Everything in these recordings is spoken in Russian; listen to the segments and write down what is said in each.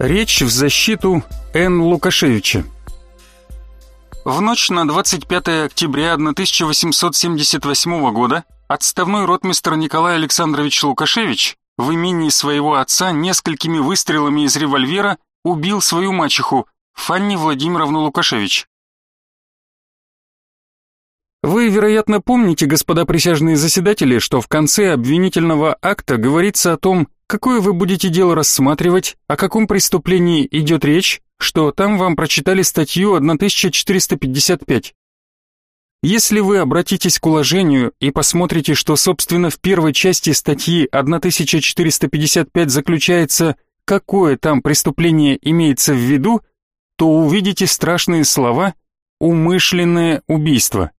Речь в защиту Н. Лукашевича. В ночь на 25 октября 1878 года отставной ротмистр Николай Александрович Лукашевич в имении своего отца несколькими выстрелами из револьвера убил свою мачеху Фанни Владимировну Лукашевич. Вы, вероятно, помните, господа присяжные заседатели, что в конце обвинительного акта говорится о том, какое вы будете дело рассматривать, о каком преступлении идет речь, что там вам прочитали статью 1455. Если вы обратитесь к уложению и посмотрите, что, собственно, в первой части статьи 1455 заключается, какое там преступление имеется в виду, то увидите страшные слова «умышленное убийство».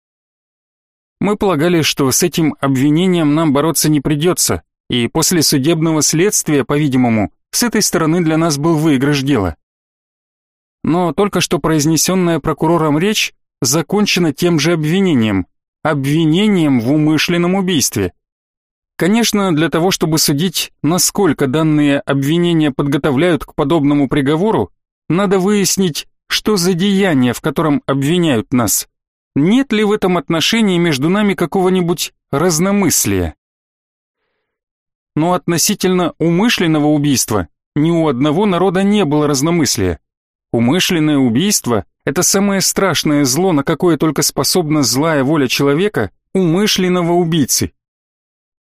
Мы полагали, что с этим обвинением нам бороться не придется, и после судебного следствия, по-видимому, с этой стороны для нас был выигрыш дела. Но только что произнесенная прокурором речь закончена тем же обвинением, обвинением в умышленном убийстве. Конечно, для того, чтобы судить, насколько данные обвинения подготовляют к подобному приговору, надо выяснить, что за деяние, в котором обвиняют нас. Нет ли в этом отношении между нами какого-нибудь разномыслия? Но относительно умышленного убийства ни у одного народа не было разномыслия. Умышленное убийство – это самое страшное зло, на какое только способна злая воля человека, умышленного убийцы.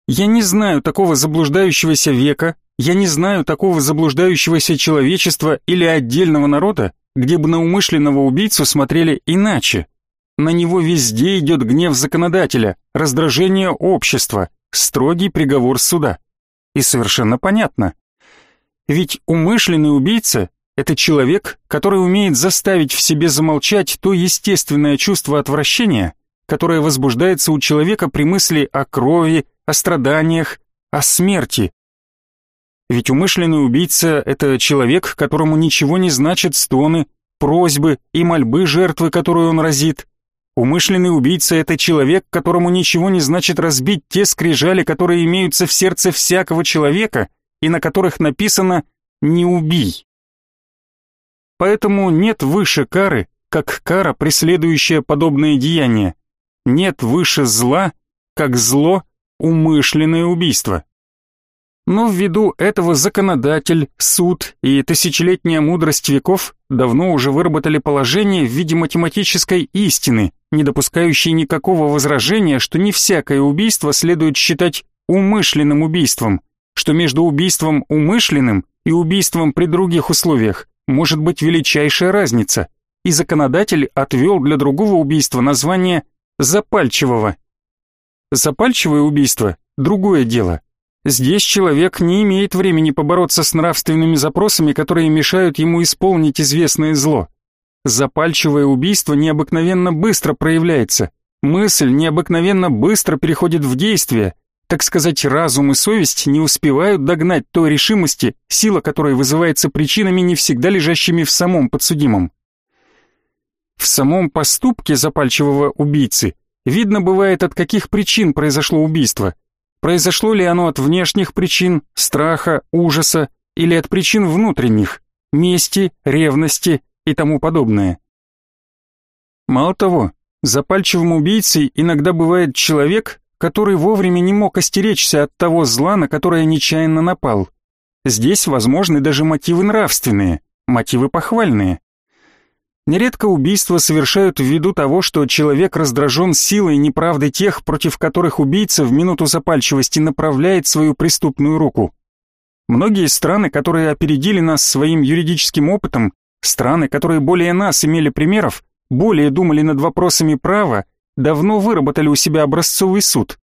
Я не знаю такого заблуждающегося века, я не знаю такого заблуждающегося человечества или отдельного народа, где бы на умышленного убийцу смотрели иначе. На него везде идет гнев законодателя, раздражение общества, строгий приговор суда. И совершенно понятно. Ведь умышленный убийца – это человек, который умеет заставить в себе замолчать то естественное чувство отвращения, которое возбуждается у человека при мысли о крови, о страданиях, о смерти. Ведь умышленный убийца – это человек, которому ничего не значат стоны, просьбы и мольбы жертвы, которую он разит. Умышленный убийца — это человек, которому ничего не значит разбить те скрижали, которые имеются в сердце всякого человека и на которых написано «не убий». Поэтому нет выше кары, как кара, преследующая подобные деяния. Нет выше зла, как зло, умышленное убийство. Но ввиду этого законодатель, суд и тысячелетняя мудрость веков давно уже выработали положение в виде математической истины, не допускающей никакого возражения, что не всякое убийство следует считать умышленным убийством, что между убийством умышленным и убийством при других условиях может быть величайшая разница, и законодатель отвел для другого убийства название запальчивого. Запальчивое убийство – другое дело – Здесь человек не имеет времени побороться с нравственными запросами, которые мешают ему исполнить известное зло. Запальчивое убийство необыкновенно быстро проявляется. Мысль необыкновенно быстро переходит в действие. Так сказать, разум и совесть не успевают догнать той решимости, сила которой вызывается причинами, не всегда лежащими в самом подсудимом. В самом поступке запальчивого убийцы видно бывает, от каких причин произошло убийство – Произошло ли оно от внешних причин, страха, ужаса, или от причин внутренних, мести, ревности и тому подобное? Мало того, запальчивым убийцей иногда бывает человек, который вовремя не мог остеречься от того зла, на которое нечаянно напал. Здесь возможны даже мотивы нравственные, мотивы похвальные. Нередко убийства совершают ввиду того, что человек раздражен силой и неправдой тех, против которых убийца в минуту запальчивости направляет свою преступную руку. Многие страны, которые опередили нас своим юридическим опытом, страны, которые более нас имели примеров, более думали над вопросами права, давно выработали у себя образцовый суд,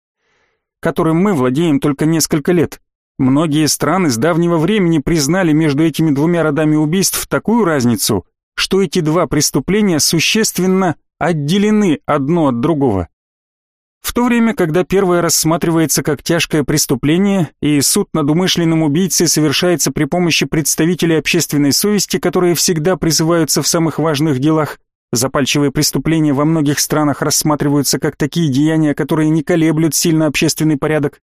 которым мы владеем только несколько лет. Многие страны с давнего времени признали между этими двумя родами убийств такую разницу, что эти два преступления существенно отделены одно от другого. В то время, когда первое рассматривается как тяжкое преступление, и суд над умышленным убийцей совершается при помощи представителей общественной совести, которые всегда призываются в самых важных делах, запальчивые преступления во многих странах рассматриваются как такие деяния, которые не колеблют сильно общественный порядок.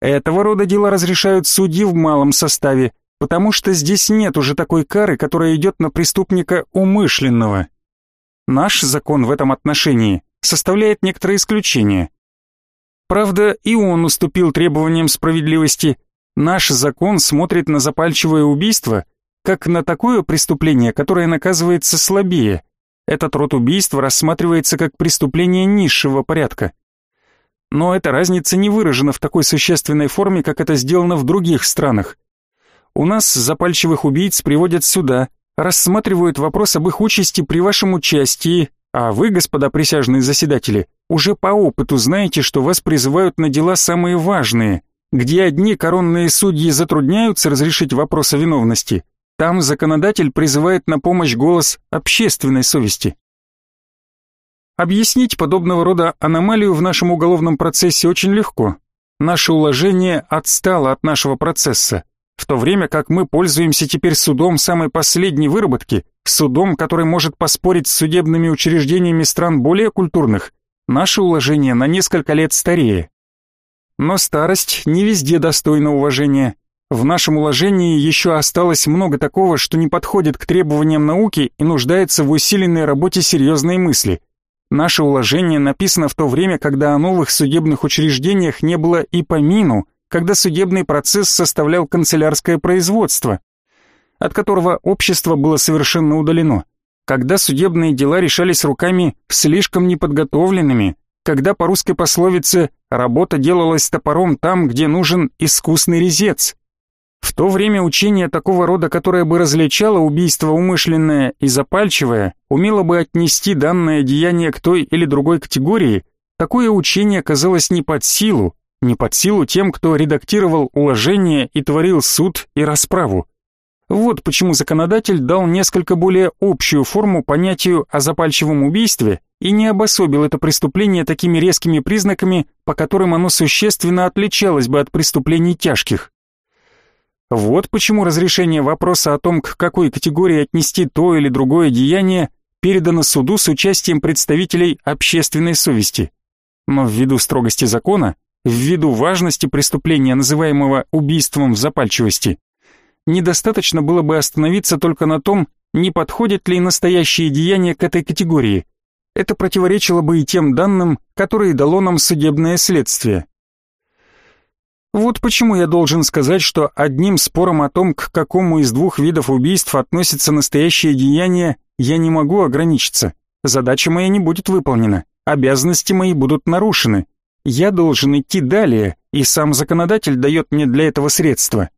Этого рода дела разрешают судьи в малом составе, потому что здесь нет уже такой кары, которая идет на преступника умышленного. Наш закон в этом отношении составляет некоторые исключения. Правда, и он уступил требованиям справедливости. Наш закон смотрит на запальчивое убийство как на такое преступление, которое наказывается слабее. Этот род убийства рассматривается как преступление низшего порядка. Но эта разница не выражена в такой существенной форме, как это сделано в других странах. У нас запальчивых убийц приводят сюда, рассматривают вопрос об их участи при вашем участии, а вы, господа присяжные заседатели, уже по опыту знаете, что вас призывают на дела самые важные, где одни коронные судьи затрудняются разрешить вопрос о виновности, там законодатель призывает на помощь голос общественной совести. Объяснить подобного рода аномалию в нашем уголовном процессе очень легко. Наше уложение отстало от нашего процесса, в то время как мы пользуемся теперь судом самой последней выработки, судом, который может поспорить с судебными учреждениями стран более культурных. Наше уложение на несколько лет старее. Но старость не везде достойна уважения. В нашем уложении еще осталось много такого, что не подходит к требованиям науки и нуждается в усиленной работе серьезной мысли – Наше уложение написано в то время, когда о новых судебных учреждениях не было и помину, когда судебный процесс составлял канцелярское производство, от которого общество было совершенно удалено, когда судебные дела решались руками слишком неподготовленными, когда по русской пословице «работа делалась топором там, где нужен искусный резец», в то время учение такого рода, которое бы различало убийство умышленное и запальчивое, умело бы отнести данное деяние к той или другой категории, такое учение казалось не под силу, не под силу тем, кто редактировал уложение и творил суд и расправу. Вот почему законодатель дал несколько более общую форму понятию о запальчивом убийстве и не обособил это преступление такими резкими признаками, по которым оно существенно отличалось бы от преступлений тяжких. Вот почему разрешение вопроса о том, к какой категории отнести то или другое деяние, передано суду с участием представителей общественной совести. Но ввиду строгости закона, ввиду важности преступления, называемого убийством в запальчивости, недостаточно было бы остановиться только на том, не подходит ли настоящее деяние к этой категории. Это противоречило бы и тем данным, которые дало нам судебное следствие. Вот почему я должен сказать, что одним спором о том, к какому из двух видов убийств относится настоящее деяние, я не могу ограничиться. Задача моя не будет выполнена, обязанности мои будут нарушены. Я должен идти далее, и сам законодатель дает мне для этого средства.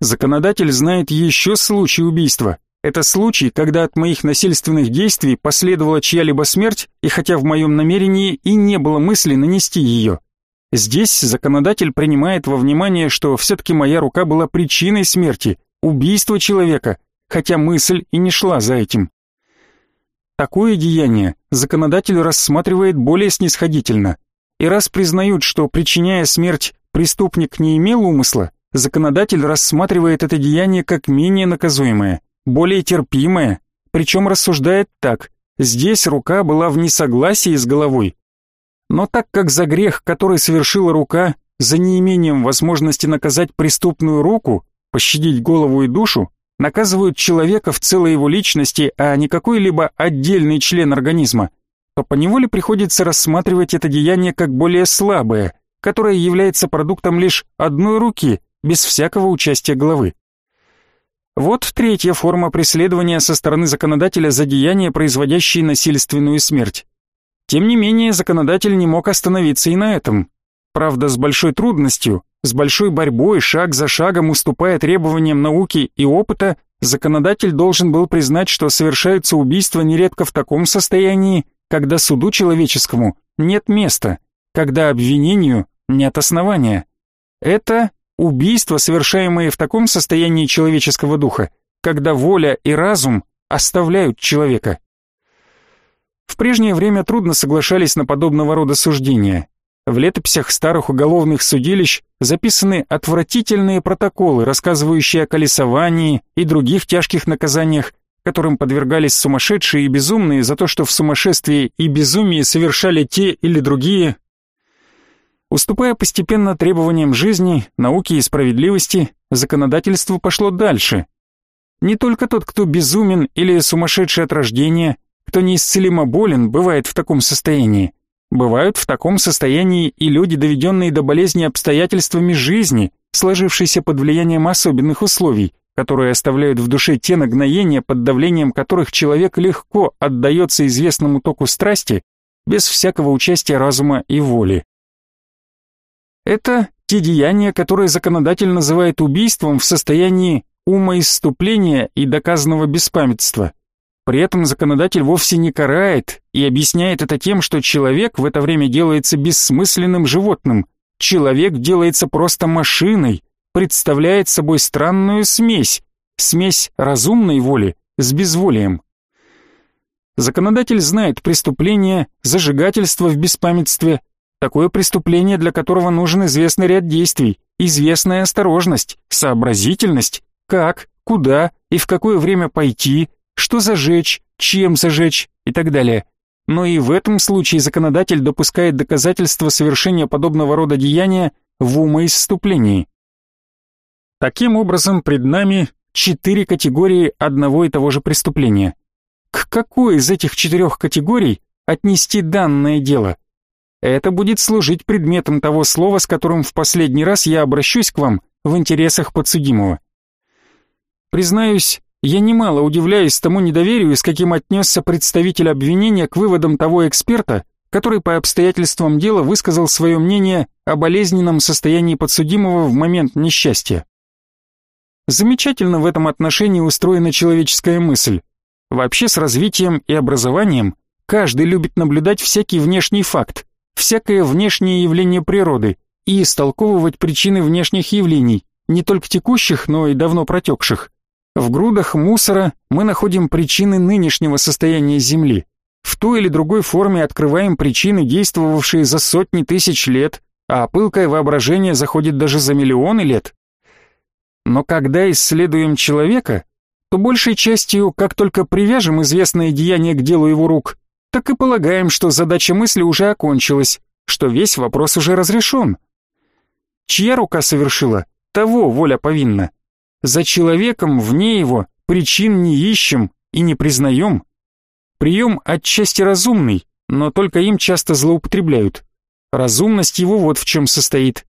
Законодатель знает еще случай убийства. Это случай, когда от моих насильственных действий последовала чья-либо смерть, и хотя в моем намерении и не было мысли нанести ее. Здесь законодатель принимает во внимание, что все-таки моя рука была причиной смерти, убийства человека, хотя мысль и не шла за этим. Такое деяние законодатель рассматривает более снисходительно. И раз признают, что причиняя смерть преступник не имел умысла, законодатель рассматривает это деяние как менее наказуемое, более терпимое, причем рассуждает так, здесь рука была в несогласии с головой, но так как за грех, который совершила рука, за неимением возможности наказать преступную руку, пощадить голову и душу, наказывают человека в целой его личности, а не какой-либо отдельный член организма, то поневоле приходится рассматривать это деяние как более слабое, которое является продуктом лишь одной руки, без всякого участия головы. Вот третья форма преследования со стороны законодателя за деяния, производящие насильственную смерть. Тем не менее, законодатель не мог остановиться и на этом. Правда, с большой трудностью, с большой борьбой, шаг за шагом уступая требованиям науки и опыта, законодатель должен был признать, что совершаются убийства нередко в таком состоянии, когда суду человеческому нет места, когда обвинению нет основания. Это убийства, совершаемые в таком состоянии человеческого духа, когда воля и разум оставляют человека. В прежнее время трудно соглашались на подобного рода суждения. В летописях старых уголовных судилищ записаны отвратительные протоколы, рассказывающие о колесовании и других тяжких наказаниях, которым подвергались сумасшедшие и безумные за то, что в сумасшествии и безумии совершали те или другие. Уступая постепенно требованиям жизни, науки и справедливости, законодательство пошло дальше. Не только тот, кто безумен или сумасшедший от рождения, кто неисцелимо болен, бывает в таком состоянии. Бывают в таком состоянии и люди, доведенные до болезни обстоятельствами жизни, сложившейся под влиянием особенных условий, которые оставляют в душе те нагноения, под давлением которых человек легко отдается известному току страсти, без всякого участия разума и воли. Это те деяния, которые законодатель называет убийством в состоянии умоисступления и доказанного беспамятства. При этом законодатель вовсе не карает и объясняет это тем, что человек в это время делается бессмысленным животным, человек делается просто машиной, представляет собой странную смесь, смесь разумной воли с безволием. Законодатель знает преступление, зажигательство в беспамятстве, Такое преступление, для которого нужен известный ряд действий, известная осторожность, сообразительность, как, куда и в какое время пойти, что зажечь, чем зажечь и так далее. Но и в этом случае законодатель допускает доказательства совершения подобного рода деяния в умоисступлении. Таким образом, пред нами четыре категории одного и того же преступления. К какой из этих четырех категорий отнести данное дело? Это будет служить предметом того слова, с которым в последний раз я обращусь к вам в интересах подсудимого. Признаюсь, я немало удивляюсь тому недоверию, с каким отнесся представитель обвинения к выводам того эксперта, который по обстоятельствам дела высказал свое мнение о болезненном состоянии подсудимого в момент несчастья. Замечательно в этом отношении устроена человеческая мысль. Вообще с развитием и образованием каждый любит наблюдать всякий внешний факт, всякое внешнее явление природы и истолковывать причины внешних явлений, не только текущих, но и давно протекших. В грудах мусора мы находим причины нынешнего состояния Земли. В той или другой форме открываем причины, действовавшие за сотни тысяч лет, а пылкое воображение заходит даже за миллионы лет. Но когда исследуем человека, то большей частью, как только привяжем известное деяние к делу его рук, так и полагаем, что задача мысли уже окончилась, что весь вопрос уже разрешен. Чья рука совершила, того воля повинна. За человеком, вне его, причин не ищем и не признаем. Прием отчасти разумный, но только им часто злоупотребляют. Разумность его вот в чем состоит.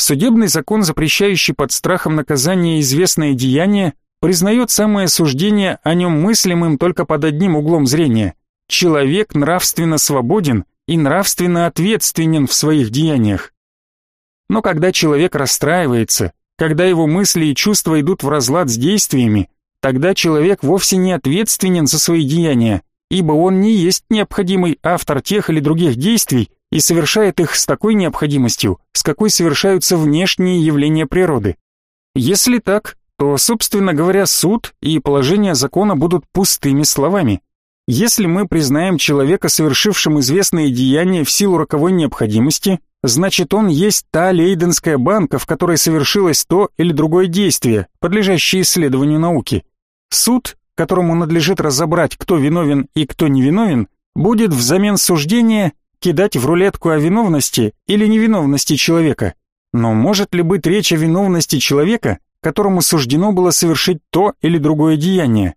Судебный закон, запрещающий под страхом наказания известное деяние, признает самое суждение о нем мыслимым только под одним углом зрения – человек нравственно свободен и нравственно ответственен в своих деяниях. Но когда человек расстраивается, когда его мысли и чувства идут в разлад с действиями, тогда человек вовсе не ответственен за свои деяния, ибо он не есть необходимый автор тех или других действий и совершает их с такой необходимостью, с какой совершаются внешние явления природы. Если так, то, собственно говоря, суд и положение закона будут пустыми словами. Если мы признаем человека, совершившим известные деяния в силу роковой необходимости, значит он есть та лейденская банка, в которой совершилось то или другое действие, подлежащее исследованию науки. Суд, которому надлежит разобрать, кто виновен и кто невиновен, будет взамен суждения кидать в рулетку о виновности или невиновности человека. Но может ли быть речь о виновности человека, которому суждено было совершить то или другое деяние?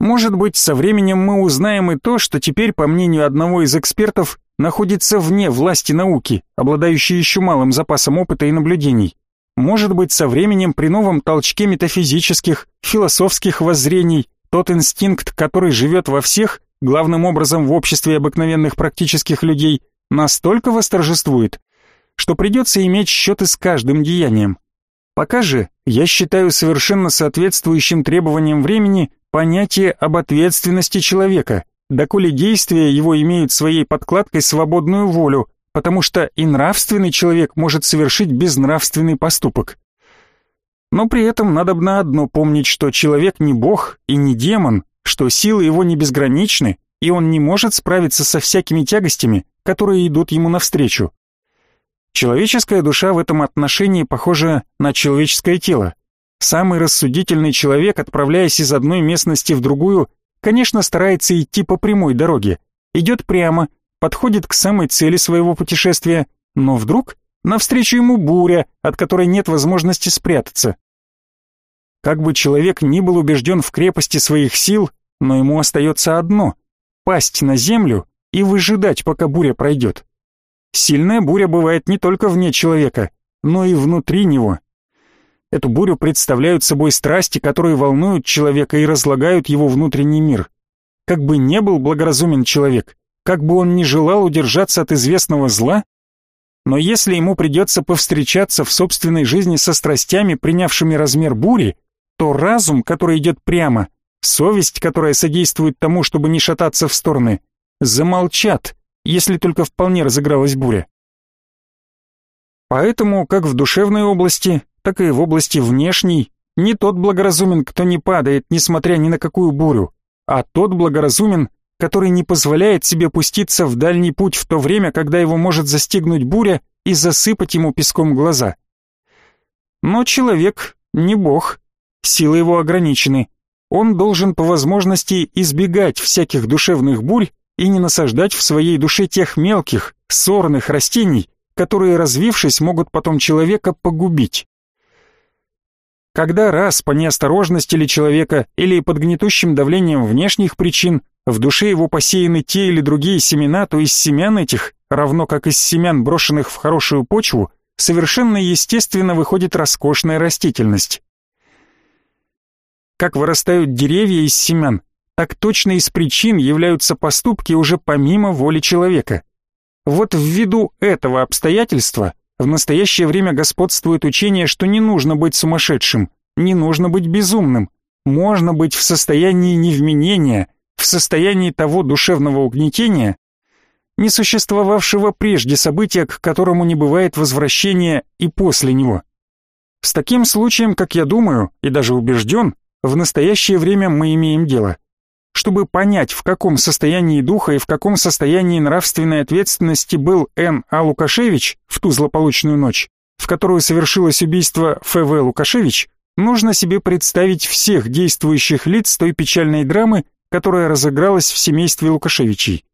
Может быть, со временем мы узнаем и то, что теперь, по мнению одного из экспертов, находится вне власти науки, обладающей еще малым запасом опыта и наблюдений. Может быть, со временем при новом толчке метафизических, философских воззрений, тот инстинкт, который живет во всех, главным образом в обществе обыкновенных практических людей, настолько восторжествует, что придется иметь счеты с каждым деянием. Пока же я считаю совершенно соответствующим требованиям времени понятие об ответственности человека, доколе действия его имеют своей подкладкой свободную волю, потому что и нравственный человек может совершить безнравственный поступок. Но при этом надо бы на одно помнить, что человек не бог и не демон, что силы его не безграничны, и он не может справиться со всякими тягостями, которые идут ему навстречу. Человеческая душа в этом отношении похожа на человеческое тело. Самый рассудительный человек, отправляясь из одной местности в другую, конечно, старается идти по прямой дороге. Идет прямо, подходит к самой цели своего путешествия, но вдруг навстречу ему буря, от которой нет возможности спрятаться. Как бы человек ни был убежден в крепости своих сил, но ему остается одно — пасть на землю и выжидать, пока буря пройдет. Сильная буря бывает не только вне человека, но и внутри него. Эту бурю представляют собой страсти, которые волнуют человека и разлагают его внутренний мир. Как бы не был благоразумен человек, как бы он ни желал удержаться от известного зла, но если ему придется повстречаться в собственной жизни со страстями, принявшими размер бури, то разум, который идет прямо, совесть, которая содействует тому, чтобы не шататься в стороны, замолчат, если только вполне разыгралась буря. Поэтому, как в душевной области, так и в области внешней, не тот благоразумен, кто не падает, несмотря ни на какую бурю, а тот благоразумен, который не позволяет себе пуститься в дальний путь в то время, когда его может застигнуть буря и засыпать ему песком глаза. Но человек не бог, Силы его ограничены. Он должен по возможности избегать всяких душевных бурь и не насаждать в своей душе тех мелких, сорных растений, которые, развившись, могут потом человека погубить. Когда раз по неосторожности ли человека или под гнетущим давлением внешних причин в душе его посеяны те или другие семена, то из семян этих, равно как из семян, брошенных в хорошую почву, совершенно естественно выходит роскошная растительность. Как вырастают деревья из семян, так точно из причин являются поступки уже помимо воли человека. Вот ввиду этого обстоятельства в настоящее время господствует учение, что не нужно быть сумасшедшим, не нужно быть безумным, можно быть в состоянии невменения, в состоянии того душевного угнетения, не существовавшего прежде события, к которому не бывает возвращения и после него. С таким случаем, как я думаю, и даже убежден, в настоящее время мы имеем дело. Чтобы понять, в каком состоянии духа и в каком состоянии нравственной ответственности был Н. А. Лукашевич в ту злополучную ночь, в которую совершилось убийство Ф.В. Лукашевич, нужно себе представить всех действующих лиц той печальной драмы, которая разыгралась в семействе Лукашевичей.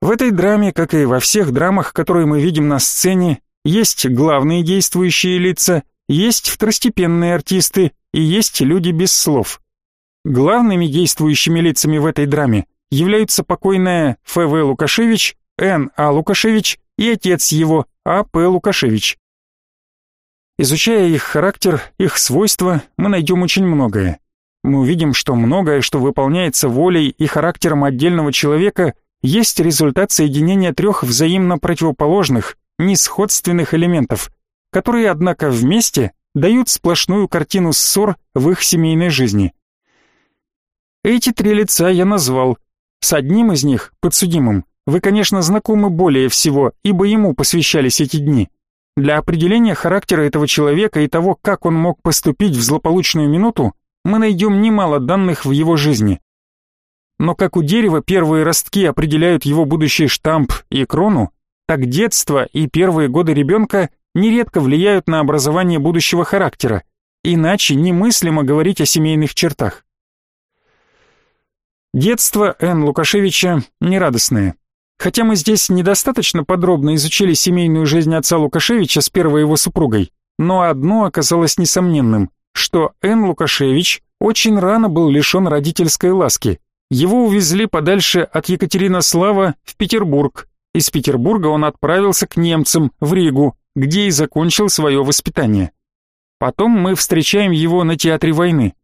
В этой драме, как и во всех драмах, которые мы видим на сцене, есть главные действующие лица, есть второстепенные артисты, и есть люди без слов. Главными действующими лицами в этой драме являются покойная Ф.В. Лукашевич, Н. А. Лукашевич и отец его, А. П. Лукашевич. Изучая их характер, их свойства, мы найдем очень многое. Мы увидим, что многое, что выполняется волей и характером отдельного человека, есть результат соединения трех взаимно противоположных, несходственных элементов, которые, однако, вместе дают сплошную картину ссор в их семейной жизни. Эти три лица я назвал. С одним из них, подсудимым, вы, конечно, знакомы более всего, ибо ему посвящались эти дни. Для определения характера этого человека и того, как он мог поступить в злополучную минуту, мы найдем немало данных в его жизни. Но как у дерева первые ростки определяют его будущий штамп и крону, так детство и первые годы ребенка нередко влияют на образование будущего характера, иначе немыслимо говорить о семейных чертах. Детство Н. Лукашевича нерадостное. Хотя мы здесь недостаточно подробно изучили семейную жизнь отца Лукашевича с первой его супругой, но одно оказалось несомненным, что Н. Лукашевич очень рано был лишен родительской ласки. Его увезли подальше от Екатеринослава в Петербург. Из Петербурга он отправился к немцам в Ригу, где и закончил свое воспитание. Потом мы встречаем его на театре войны.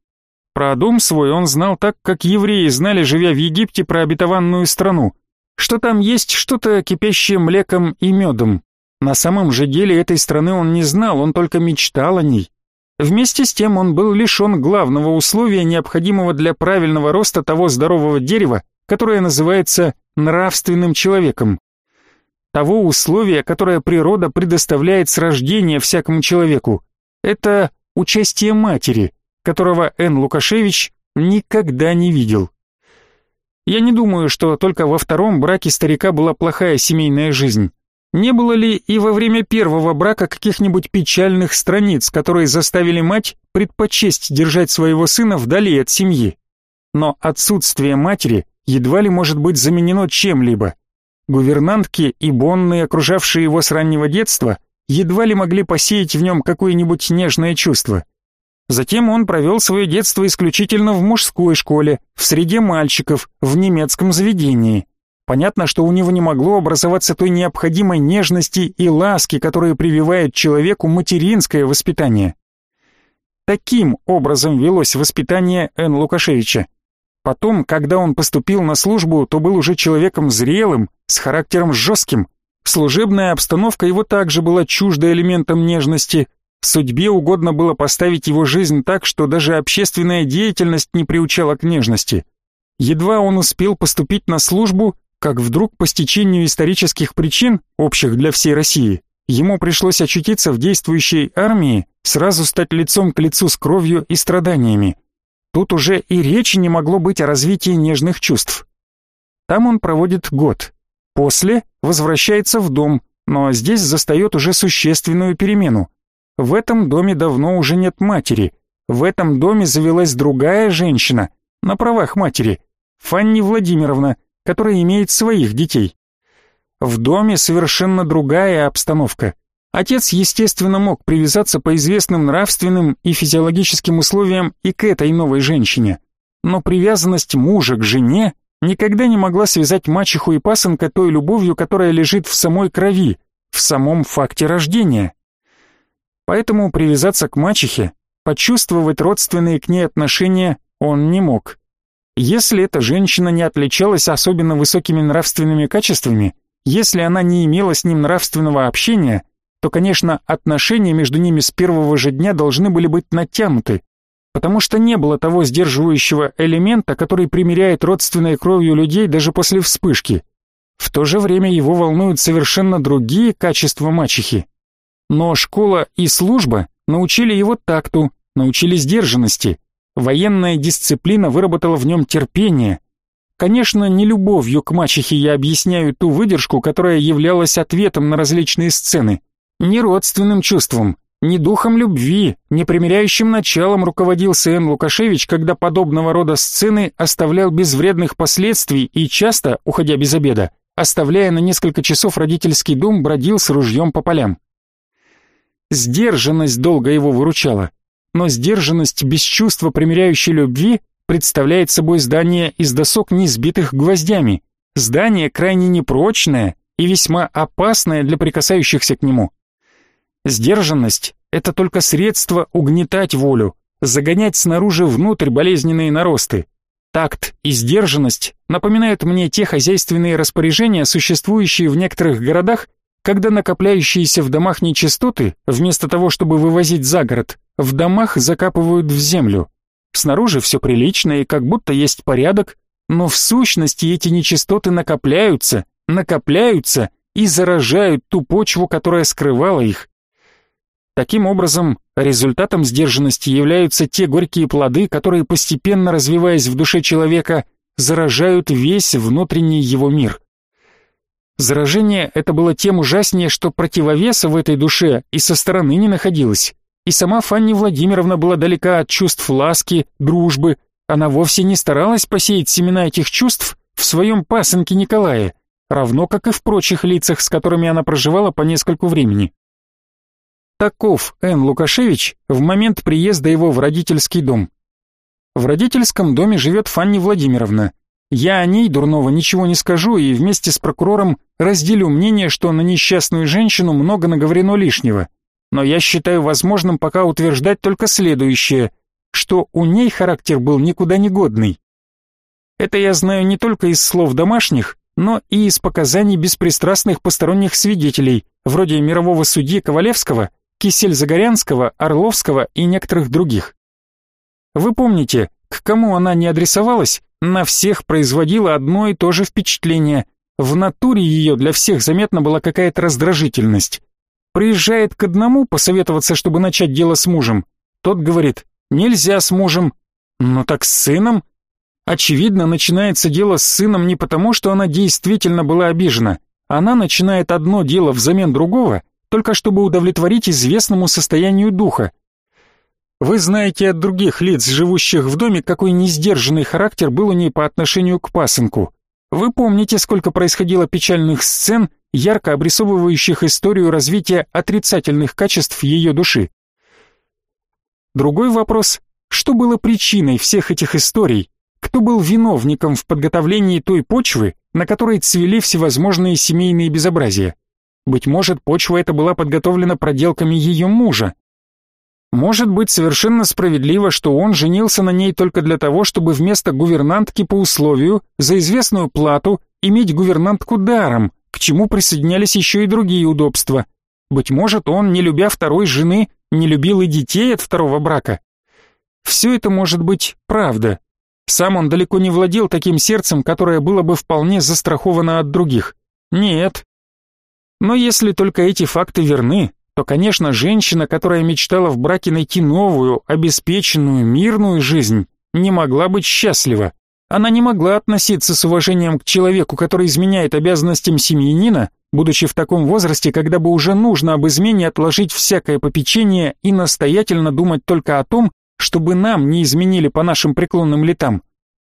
Про дом свой он знал так, как евреи знали, живя в Египте, про обетованную страну, что там есть что-то кипящее млеком и медом. На самом же деле этой страны он не знал, он только мечтал о ней. Вместе с тем он был лишен главного условия, необходимого для правильного роста того здорового дерева, которое называется нравственным человеком того условия, которое природа предоставляет с рождения всякому человеку. Это участие матери, которого Н. Лукашевич никогда не видел. Я не думаю, что только во втором браке старика была плохая семейная жизнь. Не было ли и во время первого брака каких-нибудь печальных страниц, которые заставили мать предпочесть держать своего сына вдали от семьи? Но отсутствие матери едва ли может быть заменено чем-либо. Гувернантки и бонны, окружавшие его с раннего детства, едва ли могли посеять в нем какое-нибудь нежное чувство. Затем он провел свое детство исключительно в мужской школе, в среде мальчиков, в немецком заведении. Понятно, что у него не могло образоваться той необходимой нежности и ласки, которые прививает человеку материнское воспитание. Таким образом велось воспитание Н. Лукашевича. Потом, когда он поступил на службу, то был уже человеком зрелым, с характером жестким. Служебная обстановка его также была чужда элементом нежности. Судьбе угодно было поставить его жизнь так, что даже общественная деятельность не приучала к нежности. Едва он успел поступить на службу, как вдруг по стечению исторических причин, общих для всей России, ему пришлось очутиться в действующей армии, сразу стать лицом к лицу с кровью и страданиями. Тут уже и речи не могло быть о развитии нежных чувств. Там он проводит год. После возвращается в дом, но здесь застает уже существенную перемену. В этом доме давно уже нет матери. В этом доме завелась другая женщина, на правах матери, Фанни Владимировна, которая имеет своих детей. В доме совершенно другая обстановка. Отец, естественно, мог привязаться по известным нравственным и физиологическим условиям и к этой новой женщине. Но привязанность мужа к жене никогда не могла связать мачеху и пасынка той любовью, которая лежит в самой крови, в самом факте рождения. Поэтому привязаться к мачехе, почувствовать родственные к ней отношения он не мог. Если эта женщина не отличалась особенно высокими нравственными качествами, если она не имела с ним нравственного общения – то, конечно, отношения между ними с первого же дня должны были быть натянуты, потому что не было того сдерживающего элемента, который примиряет родственной кровью людей даже после вспышки. В то же время его волнуют совершенно другие качества мачехи. Но школа и служба научили его такту, научили сдержанности. Военная дисциплина выработала в нем терпение. Конечно, не любовью к мачехе я объясняю ту выдержку, которая являлась ответом на различные сцены. Ни родственным чувством, ни духом любви, ни примиряющим началом руководился Н. Лукашевич, когда подобного рода сцены оставлял без вредных последствий и часто, уходя без обеда, оставляя на несколько часов родительский дом, бродил с ружьем по полям. Сдержанность долго его выручала, но сдержанность без чувства примиряющей любви представляет собой здание из досок, не сбитых гвоздями, здание крайне непрочное и весьма опасное для прикасающихся к нему. Сдержанность — это только средство угнетать волю, загонять снаружи внутрь болезненные наросты. Такт и сдержанность напоминают мне те хозяйственные распоряжения, существующие в некоторых городах, когда накопляющиеся в домах нечистоты, вместо того, чтобы вывозить за город, в домах закапывают в землю. Снаружи все прилично и как будто есть порядок, но в сущности эти нечистоты накопляются, накопляются и заражают ту почву, которая скрывала их. Таким образом, результатом сдержанности являются те горькие плоды, которые, постепенно развиваясь в душе человека, заражают весь внутренний его мир. Заражение это было тем ужаснее, что противовеса в этой душе и со стороны не находилось. И сама Фанни Владимировна была далека от чувств ласки, дружбы. Она вовсе не старалась посеять семена этих чувств в своем пасынке Николае, равно как и в прочих лицах, с которыми она проживала по нескольку времени. Таков Н. Лукашевич в момент приезда его в родительский дом. В родительском доме живет Фанни Владимировна. Я о ней дурного ничего не скажу и вместе с прокурором разделю мнение, что на несчастную женщину много наговорено лишнего. Но я считаю возможным пока утверждать только следующее, что у ней характер был никуда не годный. Это я знаю не только из слов домашних, но и из показаний беспристрастных посторонних свидетелей, вроде мирового судьи Ковалевского Кисель-Загорянского, Орловского и некоторых других. Вы помните, к кому она не адресовалась, на всех производила одно и то же впечатление. В натуре ее для всех заметна была какая-то раздражительность. Приезжает к одному посоветоваться, чтобы начать дело с мужем. Тот говорит, нельзя с мужем. Ну так с сыном? Очевидно, начинается дело с сыном не потому, что она действительно была обижена. Она начинает одно дело взамен другого, только чтобы удовлетворить известному состоянию духа. Вы знаете от других лиц, живущих в доме, какой несдержанный характер был у ней по отношению к пасынку. Вы помните, сколько происходило печальных сцен, ярко обрисовывающих историю развития отрицательных качеств ее души. Другой вопрос, что было причиной всех этих историй, кто был виновником в подготовлении той почвы, на которой цвели всевозможные семейные безобразия. Быть может, почва эта была подготовлена проделками ее мужа. Может быть, совершенно справедливо, что он женился на ней только для того, чтобы вместо гувернантки по условию, за известную плату, иметь гувернантку даром, к чему присоединялись еще и другие удобства. Быть может, он, не любя второй жены, не любил и детей от второго брака. Все это может быть правда, сам он далеко не владел таким сердцем, которое было бы вполне застраховано от других. Нет. Но если только эти факты верны, то, конечно, женщина, которая мечтала в браке найти новую, обеспеченную, мирную жизнь, не могла быть счастлива. Она не могла относиться с уважением к человеку, который изменяет обязанностям семьянина, будучи в таком возрасте, когда бы уже нужно об измене отложить всякое попечение и настоятельно думать только о том, чтобы нам не изменили по нашим преклонным летам.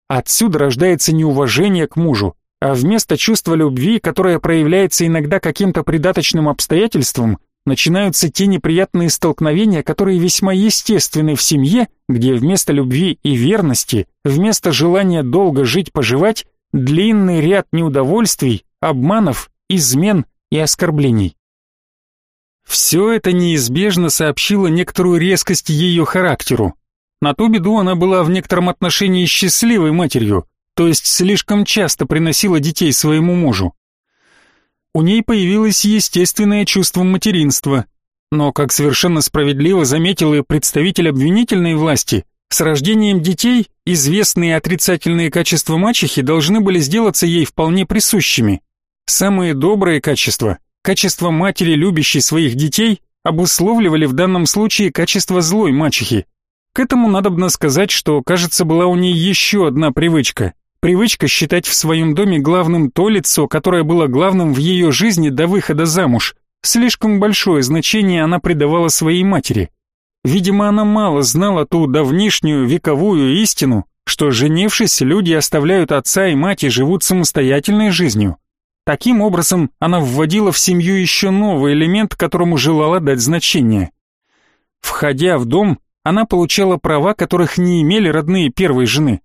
Отсюда рождается неуважение к мужу, а вместо чувства любви, которое проявляется иногда каким-то придаточным обстоятельством, начинаются те неприятные столкновения, которые весьма естественны в семье, где вместо любви и верности, вместо желания долго жить-поживать, длинный ряд неудовольствий, обманов, измен и оскорблений. Все это неизбежно сообщило некоторую резкость ее характеру, на ту беду она была в некотором отношении счастливой матерью, то есть слишком часто приносила детей своему мужу. У ней появилось естественное чувство материнства, но, как совершенно справедливо заметил и представитель обвинительной власти, с рождением детей известные отрицательные качества мачехи должны были сделаться ей вполне присущими. Самые добрые качества, качества матери, любящей своих детей, обусловливали в данном случае качество злой мачехи, к этому надобно сказать, что, кажется, была у ней еще одна привычка. Привычка считать в своем доме главным то лицо, которое было главным в ее жизни до выхода замуж. Слишком большое значение она придавала своей матери. Видимо, она мало знала ту давнишнюю вековую истину, что, женившись, люди оставляют отца и мать и живут самостоятельной жизнью. Таким образом, она вводила в семью еще новый элемент, которому желала дать значение. Входя в дом, она получала права, которых не имели родные первой жены.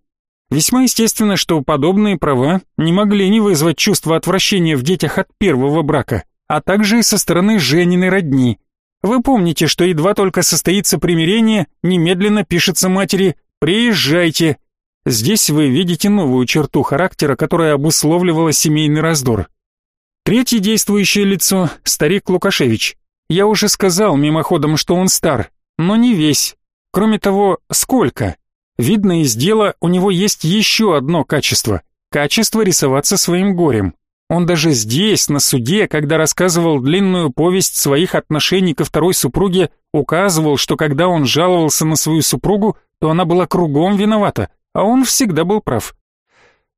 Весьма естественно, что подобные права не могли не вызвать чувства отвращения в детях от первого брака, а также и со стороны Жениной родни. Вы помните, что едва только состоится примирение, немедленно пишется матери «Приезжайте». Здесь вы видите новую черту характера, которая обусловливала семейный раздор. Третье действующее лицо – старик Лукашевич. Я уже сказал мимоходом, что он стар, но не весь, Кроме того, сколько? Видно из дела, у него есть еще одно качество – качество рисоваться своим горем. Он даже здесь, на суде, когда рассказывал длинную повесть своих отношений ко второй супруге, указывал, что когда он жаловался на свою супругу, то она была кругом виновата, а он всегда был прав.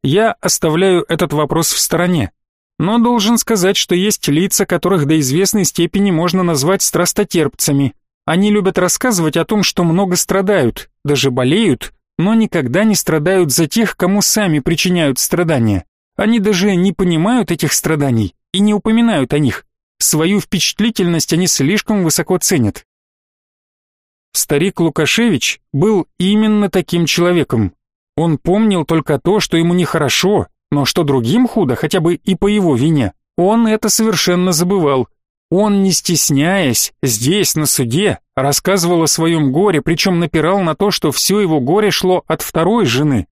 Я оставляю этот вопрос в стороне, но должен сказать, что есть лица, которых до известной степени можно назвать страстотерпцами, они любят рассказывать о том, что много страдают, даже болеют, но никогда не страдают за тех, кому сами причиняют страдания. Они даже не понимают этих страданий и не упоминают о них. Свою впечатлительность они слишком высоко ценят. Старик Лукашевич был именно таким человеком. Он помнил только то, что ему нехорошо, но что другим худо, хотя бы и по его вине, он это совершенно забывал. Он, не стесняясь, здесь, на суде, рассказывал о своем горе, причем напирал на то, что все его горе шло от второй жены.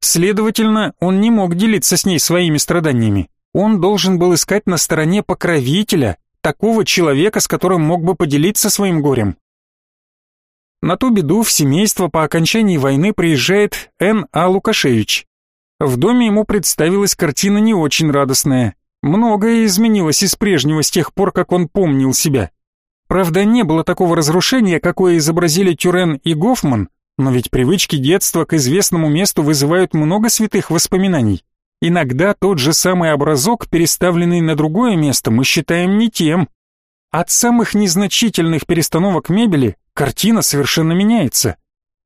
Следовательно, он не мог делиться с ней своими страданиями. Он должен был искать на стороне покровителя, такого человека, с которым мог бы поделиться своим горем. На ту беду в семейство по окончании войны приезжает Н. А. Лукашевич. В доме ему представилась картина не очень радостная. Многое изменилось из прежнего с тех пор, как он помнил себя. Правда, не было такого разрушения, какое изобразили Тюрен и Гофман, но ведь привычки детства к известному месту вызывают много святых воспоминаний. Иногда тот же самый образок, переставленный на другое место, мы считаем не тем. От самых незначительных перестановок мебели картина совершенно меняется.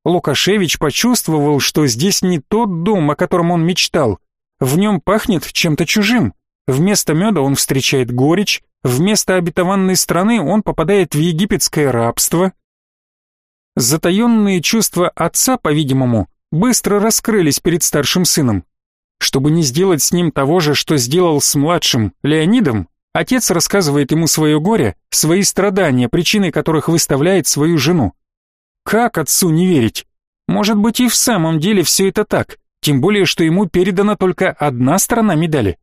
Лукашевич почувствовал, что здесь не тот дом, о котором он мечтал, В нем пахнет чем-то чужим. Вместо меда он встречает горечь, вместо обетованной страны он попадает в египетское рабство. Затаенные чувства отца, по-видимому, быстро раскрылись перед старшим сыном. Чтобы не сделать с ним того же, что сделал с младшим Леонидом, отец рассказывает ему свое горе, свои страдания, причиной которых выставляет свою жену. Как отцу не верить? Может быть и в самом деле все это так, тем более, что ему передана только одна сторона медали.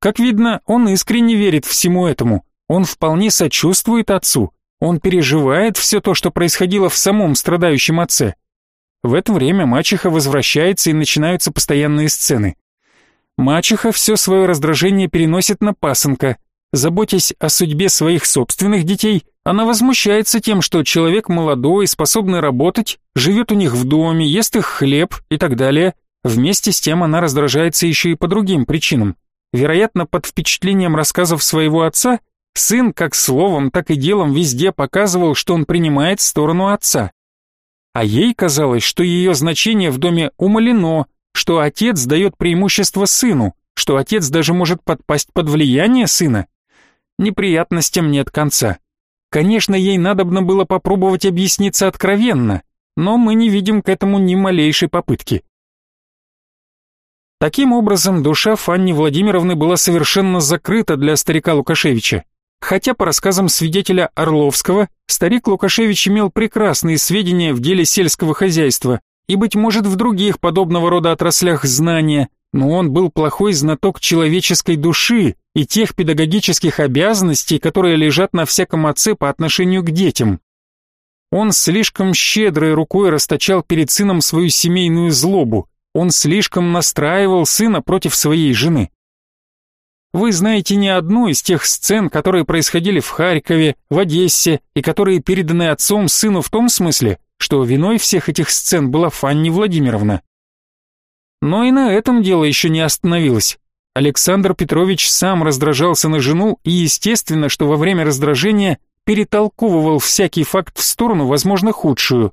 Как видно, он искренне верит всему этому, он вполне сочувствует отцу, он переживает все то, что происходило в самом страдающем отце. В это время мачеха возвращается и начинаются постоянные сцены. Мачеха все свое раздражение переносит на пасынка. Заботясь о судьбе своих собственных детей, она возмущается тем, что человек молодой, способный работать, живет у них в доме, ест их хлеб и так далее. Вместе с тем она раздражается еще и по другим причинам. Вероятно, под впечатлением рассказов своего отца, сын как словом, так и делом везде показывал, что он принимает сторону отца. А ей казалось, что ее значение в доме умалено, что отец дает преимущество сыну, что отец даже может подпасть под влияние сына. Неприятностям нет конца. Конечно, ей надобно было попробовать объясниться откровенно, но мы не видим к этому ни малейшей попытки. Таким образом, душа Фанни Владимировны была совершенно закрыта для старика Лукашевича. Хотя по рассказам свидетеля Орловского, старик Лукашевич имел прекрасные сведения в деле сельского хозяйства и, быть может, в других подобного рода отраслях знания, но он был плохой знаток человеческой души и тех педагогических обязанностей, которые лежат на всяком отце по отношению к детям. Он слишком щедрой рукой расточал перед сыном свою семейную злобу, он слишком настраивал сына против своей жены. Вы знаете не одну из тех сцен, которые происходили в Харькове, в Одессе и которые переданы отцом сыну в том смысле, что виной всех этих сцен была Фанни Владимировна. Но и на этом дело еще не остановилось. Александр Петрович сам раздражался на жену и, естественно, что во время раздражения перетолковывал всякий факт в сторону, возможно, худшую.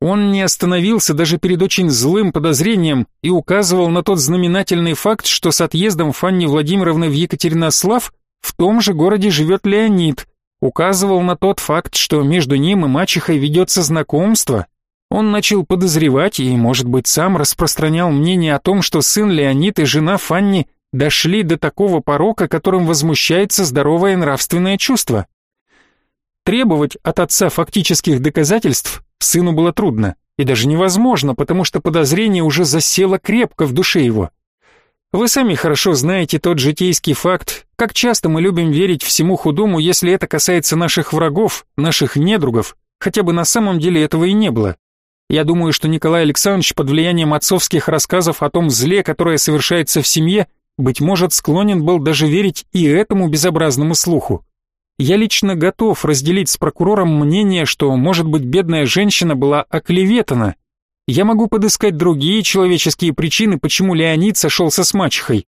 Он не остановился даже перед очень злым подозрением и указывал на тот знаменательный факт, что с отъездом Фанни Владимировны в Екатеринослав в том же городе живет Леонид, указывал на тот факт, что между ним и мачехой ведется знакомство. Он начал подозревать и, может быть, сам распространял мнение о том, что сын Леонид и жена Фанни дошли до такого порока, которым возмущается здоровое нравственное чувство. Требовать от отца фактических доказательств сыну было трудно и даже невозможно, потому что подозрение уже засело крепко в душе его. Вы сами хорошо знаете тот житейский факт, как часто мы любим верить всему худому, если это касается наших врагов, наших недругов, хотя бы на самом деле этого и не было. Я думаю, что Николай Александрович под влиянием отцовских рассказов о том зле, которое совершается в семье, быть может, склонен был даже верить и этому безобразному слуху. Я лично готов разделить с прокурором мнение, что, может быть, бедная женщина была оклеветана. Я могу подыскать другие человеческие причины, почему Леонид сошелся с мачехой.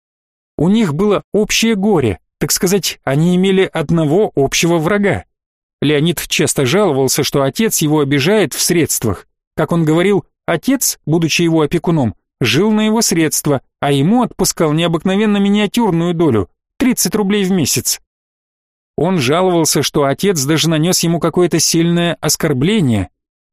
У них было общее горе, так сказать, они имели одного общего врага. Леонид часто жаловался, что отец его обижает в средствах. Как он говорил, отец, будучи его опекуном, жил на его средства, а ему отпускал необыкновенно миниатюрную долю – 30 рублей в месяц. Он жаловался, что отец даже нанес ему какое-то сильное оскорбление.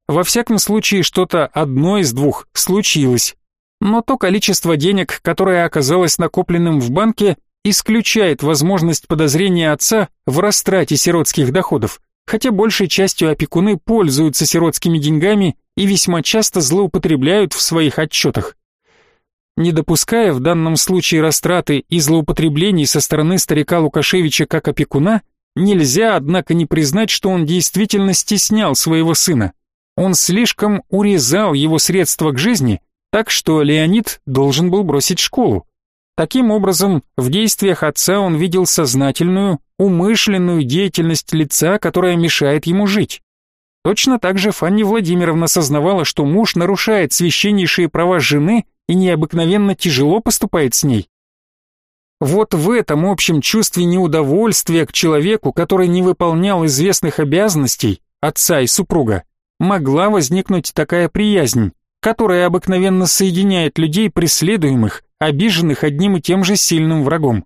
Во всяком случае, что-то одно из двух случилось. Но то количество денег, которое оказалось накопленным в банке, исключает возможность подозрения отца в растрате сиротских доходов, хотя большей частью опекуны пользуются сиротскими деньгами и весьма часто злоупотребляют в своих отчетах. Не допуская в данном случае растраты и злоупотреблений со стороны старика Лукашевича как опекуна, Нельзя, однако, не признать, что он действительно стеснял своего сына. Он слишком урезал его средства к жизни, так что Леонид должен был бросить школу. Таким образом, в действиях отца он видел сознательную, умышленную деятельность лица, которая мешает ему жить. Точно так же Фанни Владимировна сознавала, что муж нарушает священнейшие права жены и необыкновенно тяжело поступает с ней. Вот в этом общем чувстве неудовольствия к человеку, который не выполнял известных обязанностей, отца и супруга, могла возникнуть такая приязнь, которая обыкновенно соединяет людей, преследуемых обиженных одним и тем же сильным врагом.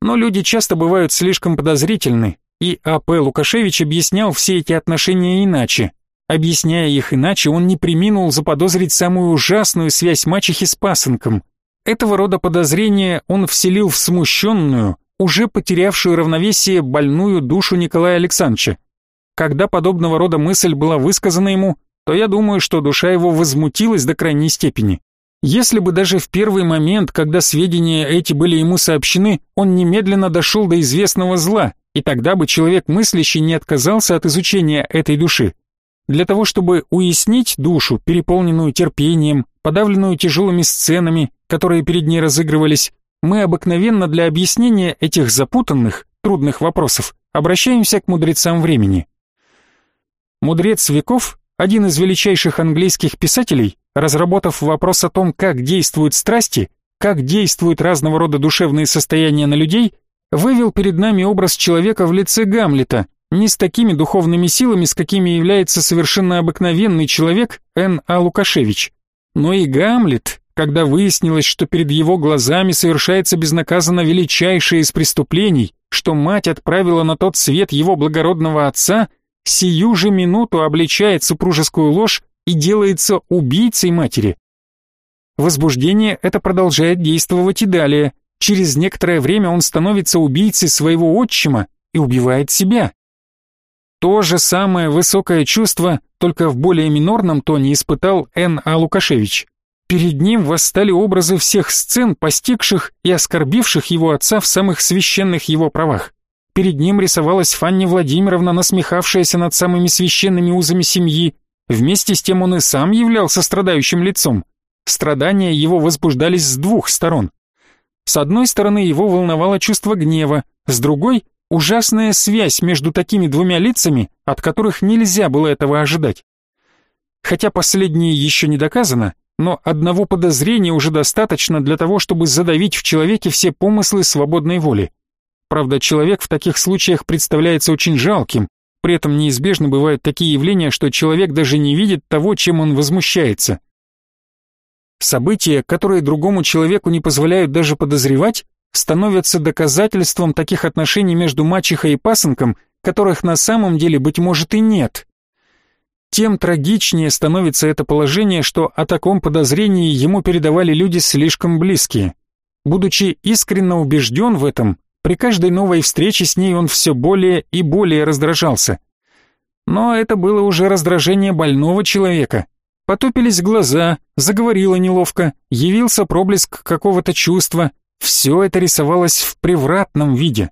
Но люди часто бывают слишком подозрительны, и А.П. Лукашевич объяснял все эти отношения иначе. Объясняя их иначе, он не приминул заподозрить самую ужасную связь мачехи с пасынком. Этого рода подозрения он вселил в смущенную, уже потерявшую равновесие больную душу Николая Александровича. Когда подобного рода мысль была высказана ему, то я думаю, что душа его возмутилась до крайней степени. Если бы даже в первый момент, когда сведения эти были ему сообщены, он немедленно дошел до известного зла, и тогда бы человек мыслящий не отказался от изучения этой души. Для того, чтобы уяснить душу, переполненную терпением, подавленную тяжелыми сценами, которые перед ней разыгрывались, мы обыкновенно для объяснения этих запутанных, трудных вопросов обращаемся к мудрецам времени. Мудрец веков, один из величайших английских писателей, разработав вопрос о том, как действуют страсти, как действуют разного рода душевные состояния на людей, вывел перед нами образ человека в лице Гамлета, не с такими духовными силами, с какими является совершенно обыкновенный человек Н. А. Лукашевич. Но и Гамлет, когда выяснилось, что перед его глазами совершается безнаказанно величайшее из преступлений, что мать отправила на тот свет его благородного отца – сию же минуту обличает супружескую ложь и делается убийцей матери. Возбуждение это продолжает действовать и далее. Через некоторое время он становится убийцей своего отчима и убивает себя. То же самое высокое чувство, только в более минорном тоне испытал Н. А. Лукашевич. Перед ним восстали образы всех сцен, постигших и оскорбивших его отца в самых священных его правах. Перед ним рисовалась Фанни Владимировна, насмехавшаяся над самыми священными узами семьи. Вместе с тем он и сам являлся страдающим лицом. Страдания его возбуждались с двух сторон. С одной стороны его волновало чувство гнева, с другой — ужасная связь между такими двумя лицами, от которых нельзя было этого ожидать. Хотя последнее еще не доказано, но одного подозрения уже достаточно для того, чтобы задавить в человеке все помыслы свободной воли. Правда, человек в таких случаях представляется очень жалким, при этом неизбежно бывают такие явления, что человек даже не видит того, чем он возмущается. События, которые другому человеку не позволяют даже подозревать, становятся доказательством таких отношений между мачехой и пасынком, которых на самом деле, быть может, и нет. Тем трагичнее становится это положение, что о таком подозрении ему передавали люди слишком близкие. Будучи искренне убежден в этом, при каждой новой встрече с ней он все более и более раздражался. Но это было уже раздражение больного человека. Потупились глаза, заговорила неловко, явился проблеск какого-то чувства. Все это рисовалось в превратном виде.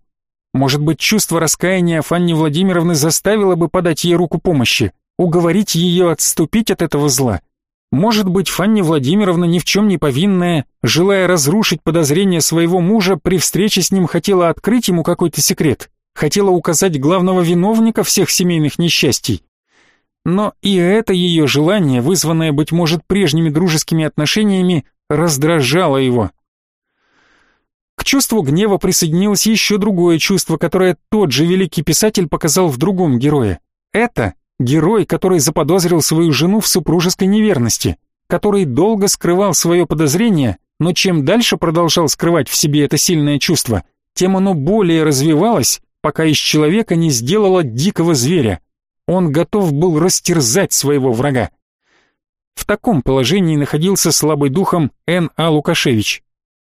Может быть, чувство раскаяния Фанни Владимировны заставило бы подать ей руку помощи, уговорить ее отступить от этого зла. Может быть, Фанни Владимировна, ни в чем не повинная, желая разрушить подозрения своего мужа, при встрече с ним хотела открыть ему какой-то секрет, хотела указать главного виновника всех семейных несчастий. Но и это ее желание, вызванное, быть может, прежними дружескими отношениями, раздражало его. К чувству гнева присоединилось еще другое чувство, которое тот же великий писатель показал в другом герое. Это Герой, который заподозрил свою жену в супружеской неверности, который долго скрывал свое подозрение, но чем дальше продолжал скрывать в себе это сильное чувство, тем оно более развивалось, пока из человека не сделало дикого зверя. Он готов был растерзать своего врага. В таком положении находился слабый духом Н. А. Лукашевич.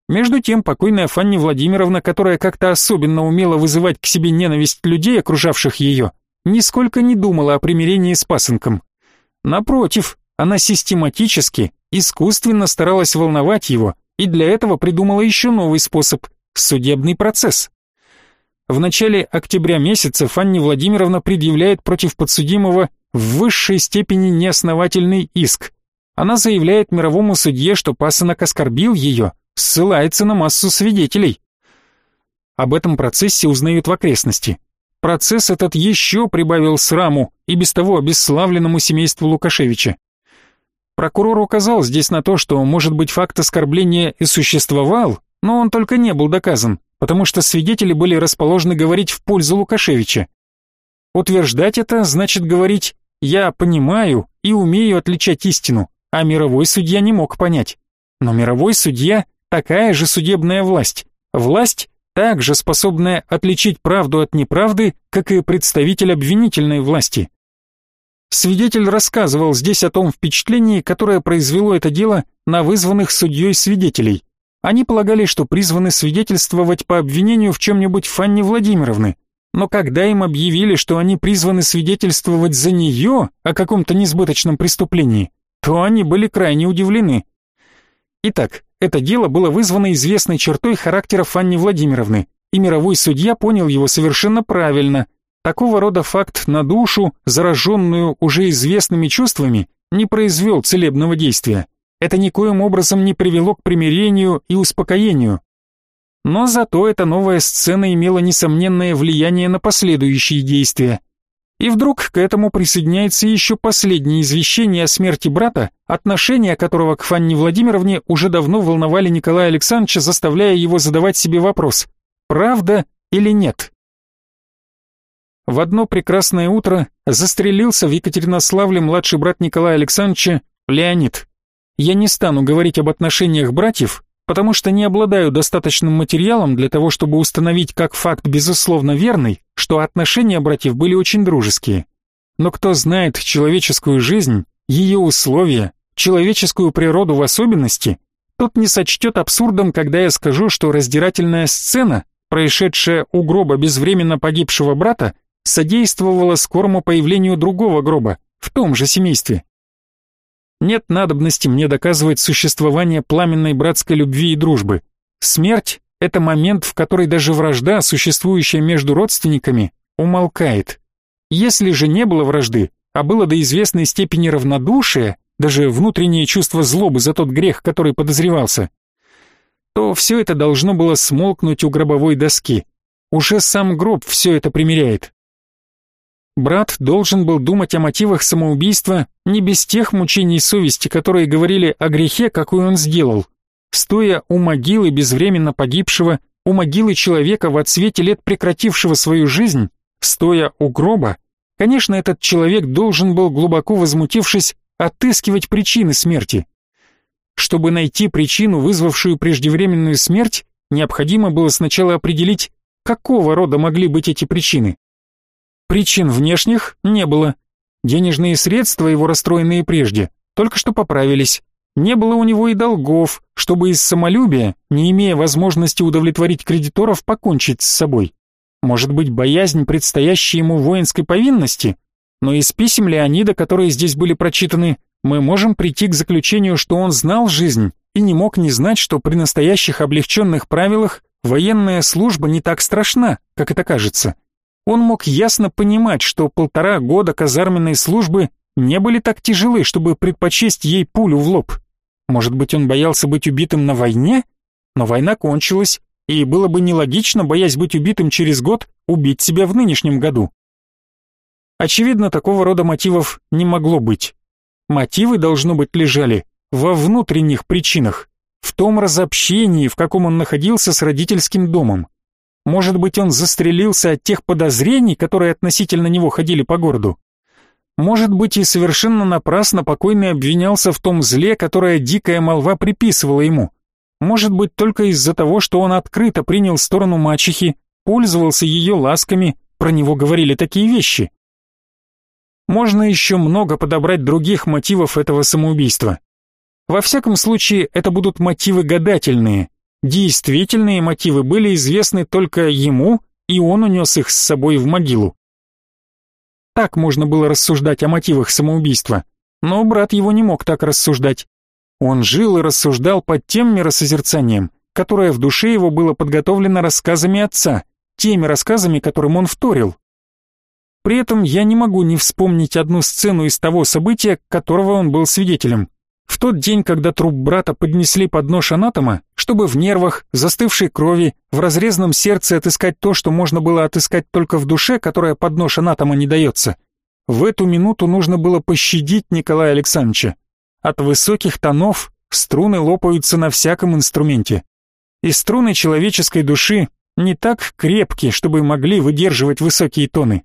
Между тем покойная Фанни Владимировна, которая как-то особенно умела вызывать к себе ненависть людей, окружавших ее, нисколько не думала о примирении с пасынком. Напротив, она систематически, искусственно старалась волновать его и для этого придумала еще новый способ – судебный процесс. В начале октября месяца Фанни Владимировна предъявляет против подсудимого в высшей степени неосновательный иск. Она заявляет мировому судье, что пасынок оскорбил ее, ссылается на массу свидетелей. Об этом процессе узнают в окрестности. Процесс этот еще прибавил сраму и без того обесславленному семейству Лукашевича. Прокурор указал здесь на то, что, может быть, факт оскорбления и существовал, но он только не был доказан, потому что свидетели были расположены говорить в пользу Лукашевича. Утверждать это значит говорить «я понимаю и умею отличать истину», а мировой судья не мог понять. Но мировой судья – такая же судебная власть. Власть, также способная отличить правду от неправды, как и представитель обвинительной власти. Свидетель рассказывал здесь о том впечатлении, которое произвело это дело на вызванных судьей свидетелей. Они полагали, что призваны свидетельствовать по обвинению в чем-нибудь Фанни Владимировны, но когда им объявили, что они призваны свидетельствовать за нее о каком-то несбыточном преступлении, то они были крайне удивлены. Итак, это дело было вызвано известной чертой характера Фанни Владимировны, и мировой судья понял его совершенно правильно. Такого рода факт на душу, зараженную уже известными чувствами, не произвел целебного действия. Это никоим образом не привело к примирению и успокоению. Но зато эта новая сцена имела несомненное влияние на последующие действия. И вдруг к этому присоединяется еще последнее извещение о смерти брата, отношения которого к Фанне Владимировне уже давно волновали Николая Александровича, заставляя его задавать себе вопрос «Правда или нет?». В одно прекрасное утро застрелился в Екатеринославле младший брат Николая Александровича Леонид. Я не стану говорить об отношениях братьев, потому что не обладаю достаточным материалом для того, чтобы установить как факт безусловно верный, что отношения братьев были очень дружеские. Но кто знает человеческую жизнь, ее условия, человеческую природу в особенности, тот не сочтет абсурдом, когда я скажу, что раздирательная сцена, происшедшая у гроба безвременно погибшего брата, содействовала скорому появлению другого гроба в том же семействе. Нет надобности мне доказывать существование пламенной братской любви и дружбы. Смерть — это момент, в который даже вражда, существующая между родственниками, умолкает. Если же не было вражды, а было до известной степени равнодушия, даже внутреннее чувство злобы за тот грех, который подозревался, то все это должно было смолкнуть у гробовой доски. Уже сам гроб все это примеряет. Брат должен был думать о мотивах самоубийства не без тех мучений совести, которые говорили о грехе, какой он сделал. Стоя у могилы безвременно погибшего, у могилы человека в отсвете лет прекратившего свою жизнь, стоя у гроба, конечно, этот человек должен был, глубоко возмутившись, отыскивать причины смерти. Чтобы найти причину, вызвавшую преждевременную смерть, необходимо было сначала определить, какого рода могли быть эти причины. Причин внешних не было. Денежные средства, его расстроенные прежде, только что поправились. Не было у него и долгов, чтобы из самолюбия, не имея возможности удовлетворить кредиторов, покончить с собой. Может быть, боязнь предстоящей ему воинской повинности? Но из писем Леонида, которые здесь были прочитаны, мы можем прийти к заключению, что он знал жизнь и не мог не знать, что при настоящих облегченных правилах военная служба не так страшна, как это кажется. Он мог ясно понимать, что полтора года казарменной службы не были так тяжелы, чтобы предпочесть ей пулю в лоб. Может быть, он боялся быть убитым на войне? Но война кончилась, и было бы нелогично, боясь быть убитым через год, убить себя в нынешнем году. Очевидно, такого рода мотивов не могло быть. Мотивы, должно быть, лежали во внутренних причинах, в том разобщении, в каком он находился с родительским домом. Может быть, он застрелился от тех подозрений, которые относительно него ходили по городу. Может быть, и совершенно напрасно покойный обвинялся в том зле, которое дикая молва приписывала ему. Может быть, только из-за того, что он открыто принял сторону мачехи, пользовался ее ласками, про него говорили такие вещи. Можно еще много подобрать других мотивов этого самоубийства. Во всяком случае, это будут мотивы гадательные, Действительные мотивы были известны только ему, и он унес их с собой в могилу. Так можно было рассуждать о мотивах самоубийства, но брат его не мог так рассуждать. Он жил и рассуждал под тем миросозерцанием, которое в душе его было подготовлено рассказами отца, теми рассказами, которым он вторил. При этом я не могу не вспомнить одну сцену из того события, которого он был свидетелем. В тот день, когда труп брата поднесли под нож анатома, чтобы в нервах, застывшей крови, в разрезанном сердце отыскать то, что можно было отыскать только в душе, которая под нож анатома не дается, в эту минуту нужно было пощадить Николая Александровича. От высоких тонов струны лопаются на всяком инструменте. И струны человеческой души не так крепкие, чтобы могли выдерживать высокие тоны.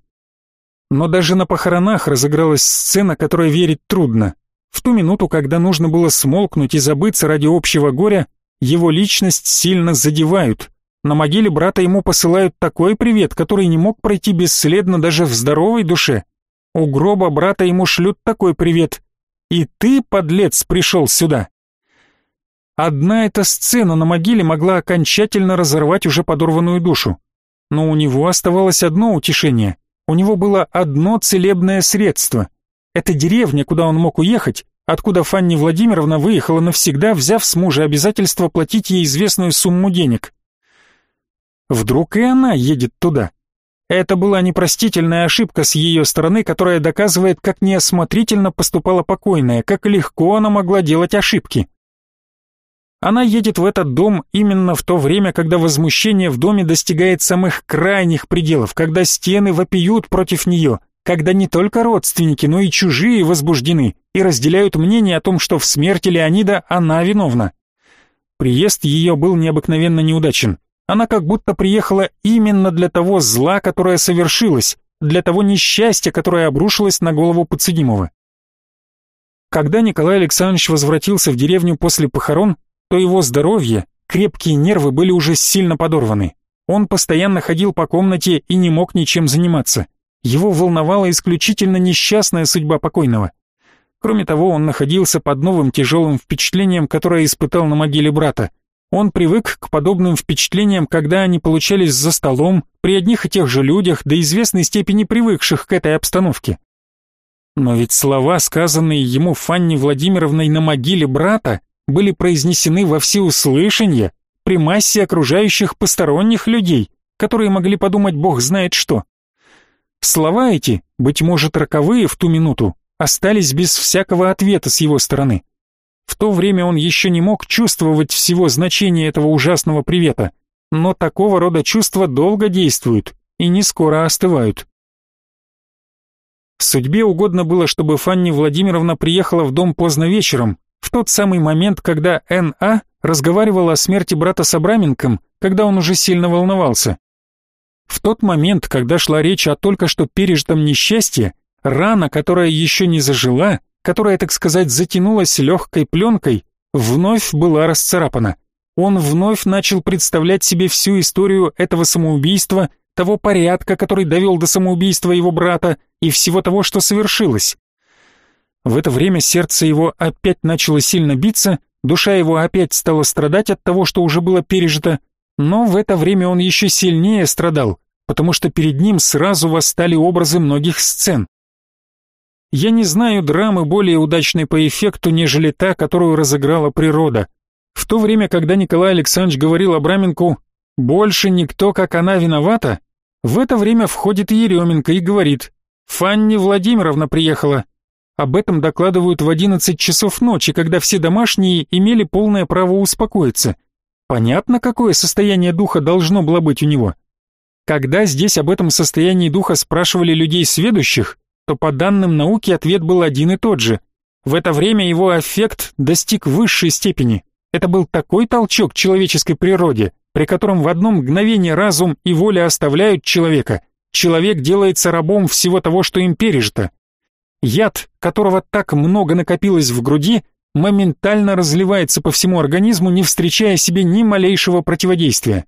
Но даже на похоронах разыгралась сцена, которой верить трудно. В ту минуту, когда нужно было смолкнуть и забыться ради общего горя, его личность сильно задевают. На могиле брата ему посылают такой привет, который не мог пройти бесследно даже в здоровой душе. У гроба брата ему шлют такой привет. «И ты, подлец, пришел сюда!» Одна эта сцена на могиле могла окончательно разорвать уже подорванную душу. Но у него оставалось одно утешение. У него было одно целебное средство. Это деревня, куда он мог уехать, откуда Фанни Владимировна выехала навсегда, взяв с мужа обязательство платить ей известную сумму денег. Вдруг и она едет туда. Это была непростительная ошибка с ее стороны, которая доказывает, как неосмотрительно поступала покойная, как легко она могла делать ошибки. Она едет в этот дом именно в то время, когда возмущение в доме достигает самых крайних пределов, когда стены вопиют против нее, когда не только родственники, но и чужие возбуждены и разделяют мнение о том, что в смерти Леонида она виновна. Приезд ее был необыкновенно неудачен. Она как будто приехала именно для того зла, которое совершилось, для того несчастья, которое обрушилось на голову подсудимого. Когда Николай Александрович возвратился в деревню после похорон, то его здоровье, крепкие нервы были уже сильно подорваны. Он постоянно ходил по комнате и не мог ничем заниматься. Его волновала исключительно несчастная судьба покойного. Кроме того, он находился под новым тяжелым впечатлением, которое испытал на могиле брата. Он привык к подобным впечатлениям, когда они получались за столом, при одних и тех же людях, до известной степени привыкших к этой обстановке. Но ведь слова, сказанные ему Фанни Владимировной на могиле брата, были произнесены во всеуслышание при массе окружающих посторонних людей, которые могли подумать бог знает что. Слова эти, быть может роковые в ту минуту, остались без всякого ответа с его стороны. В то время он еще не мог чувствовать всего значения этого ужасного привета, но такого рода чувства долго действуют и не скоро остывают. Судьбе угодно было, чтобы Фанни Владимировна приехала в дом поздно вечером, в тот самый момент, когда Н.А. разговаривала о смерти брата с Абраменком, когда он уже сильно волновался. В тот момент, когда шла речь о только что пережитом несчастье, рана, которая еще не зажила, которая, так сказать, затянулась легкой пленкой, вновь была расцарапана. Он вновь начал представлять себе всю историю этого самоубийства, того порядка, который довел до самоубийства его брата, и всего того, что совершилось. В это время сердце его опять начало сильно биться, душа его опять стала страдать от того, что уже было пережито, но в это время он еще сильнее страдал, потому что перед ним сразу восстали образы многих сцен. Я не знаю драмы более удачной по эффекту, нежели та, которую разыграла природа. В то время, когда Николай Александрович говорил Абраменку «больше никто, как она, виновата», в это время входит Еременко и говорит «Фанни Владимировна приехала, об этом докладывают в 11 часов ночи, когда все домашние имели полное право успокоиться. Понятно, какое состояние духа должно было быть у него. Когда здесь об этом состоянии духа спрашивали людей сведущих, то по данным науки ответ был один и тот же. В это время его аффект достиг высшей степени. Это был такой толчок человеческой природе, при котором в одно мгновение разум и воля оставляют человека. Человек делается рабом всего того, что им пережито. Яд, которого так много накопилось в груди, моментально разливается по всему организму, не встречая себе ни малейшего противодействия.